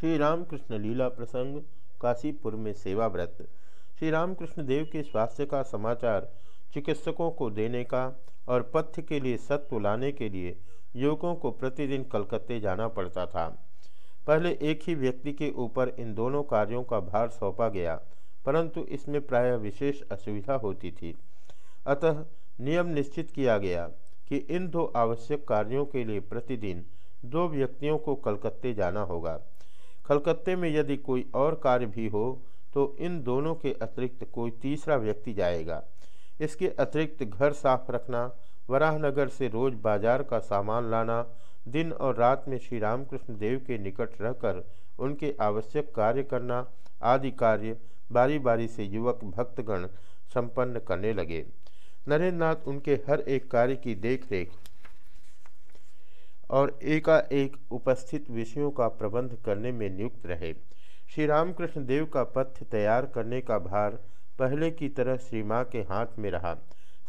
श्री रामकृष्ण लीला प्रसंग, काशीपुर में सेवा व्रत श्री रामकृष्ण देव के स्वास्थ्य का समाचार, चिकित्सकों को देने का और पथ्य के लिए सत्व लाने के लिए युवकों को प्रतिदिन कलकत्ते जाना पड़ता था। पहले एक ही व्यक्ति के ऊपर इन दोनों कार्यों का भार सौंपा गया, परंतु इसमें प्रायः विशेष असुविधा होती थी। अतः नियम निश्चित किया गया कि इन दो आवश्यक कार्यों के लिए प्रतिदिन दो व्यक्तियों को कलकत्ते जाना होगा। कलकत्ते में यदि कोई और कार्य भी हो तो इन दोनों के अतिरिक्त कोई तीसरा व्यक्ति जाएगा। इसके अतिरिक्त घर साफ़ रखना, वराहनगर से रोज बाज़ार का सामान लाना, दिन और रात में श्री रामकृष्ण देव के निकट रहकर उनके आवश्यक कार्य करना आदि कार्य बारी बारी से युवक, भक्तगण संपन्न करने लगे। नरेंद्र नाथ उनके हर एक कार्य की देखरेख और एकाएक उपस्थित विषयों का प्रबंध करने में नियुक्त रहे। श्री रामकृष्ण देव का पथ्य तैयार करने का भार पहले की तरह श्री माँ के हाथ में रहा।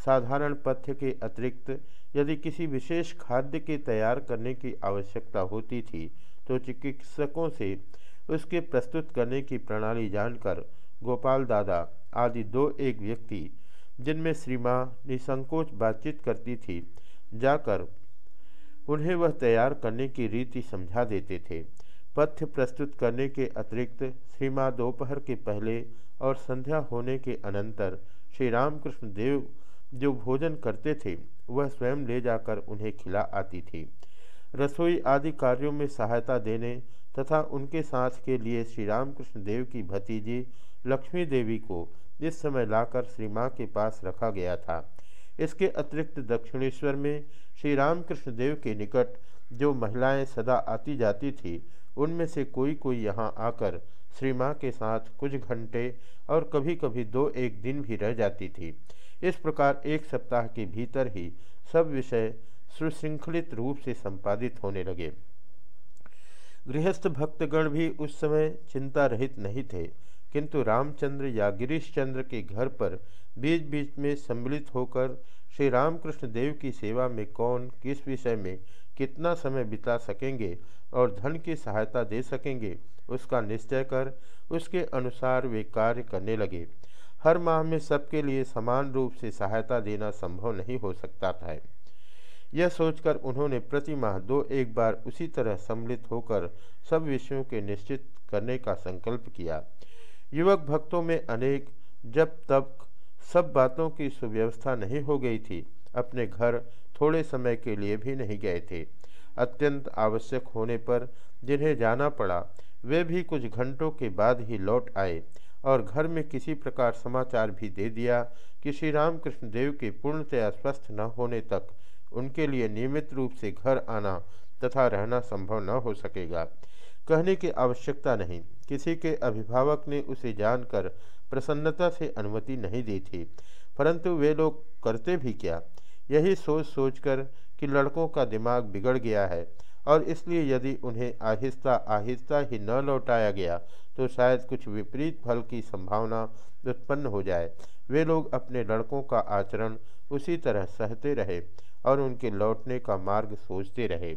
साधारण पथ्य के अतिरिक्त यदि किसी विशेष खाद्य के तैयार करने की आवश्यकता होती थी तो चिकित्सकों से उसके प्रस्तुत करने की प्रणाली जानकर गोपाल दादा आदि दो एक व्यक्ति, जिनमें श्री माँ निसंकोच बातचीत करती थी, जाकर उन्हें वह तैयार करने की रीति समझा देते थे। पथ्य प्रस्तुत करने के अतिरिक्त श्री माँ दोपहर के पहले और संध्या होने के अनंतर श्री रामकृष्ण देव जो भोजन करते थे, वह स्वयं ले जाकर उन्हें खिला आती थी। रसोई आदि कार्यों में सहायता देने तथा उनके साथ के लिए श्री रामकृष्ण देव की भतीजी लक्ष्मी देवी को इस समय लाकर श्री माँ के पास रखा गया था। इसके अतिरिक्त दक्षिणेश्वर में श्री रामकृष्ण देव के निकट जो महिलाएँ सदा आती जाती थी, उनमें से कोई कोई यहाँ आकर श्री माँ के साथ कुछ घंटे और कभी कभी दो एक दिन भी रह जाती थी। इस प्रकार एक सप्ताह के भीतर ही सब विषय सुशृंखलित रूप से संपादित होने लगे। गृहस्थ भक्तगण भी उस समय चिंता रहित नहीं थे। किंतु रामचंद्र या गिरीश चंद्र के घर पर बीच बीच में सम्मिलित होकर श्री रामकृष्ण देव की सेवा में कौन, किस विषय में कितना समय बिता सकेंगे और धन की सहायता दे सकेंगे, उसका निश्चय कर उसके अनुसार वे कार्य करने लगे। हर माह में सबके लिए समान रूप से सहायता देना संभव नहीं हो सकता था। यह सोचकर उन्होंने प्रति माह दो एक बार उसी तरह सम्मिलित होकर सब विषयों के निश्चित करने का संकल्प किया। युवक भक्तों में अनेक, जब तब सब बातों की सुव्यवस्था नहीं हो गई थी, अपने घर थोड़े समय के लिए भी नहीं गए थे। अत्यंत आवश्यक होने पर जिन्हें जाना पड़ा, वे भी कुछ घंटों के बाद ही लौट आए और घर में किसी प्रकार समाचार भी दे दिया कि श्री रामकृष्ण देव के पूर्णतया स्वस्थ न होने तक उनके लिए नियमित रूप से घर आना तथा रहना संभव न हो सकेगा। कहने की आवश्यकता नहीं। किसी के अभिभावक ने उसे जानकर प्रसन्नता से अनुमति नहीं दी थी, परंतु वे लोग करते भी क्या? यही सोच सोचकर कि लड़कों का दिमाग बिगड़ गया है, और इसलिए यदि उन्हें आहिस्ता आहिस्ता ही न लौटाया गया तो शायद कुछ विपरीत फल की संभावना उत्पन्न हो जाए। वे लोग अपने लड़कों का आचरण उसी तरह सहते रहे और उनके लौटने का मार्ग सोचते रहे।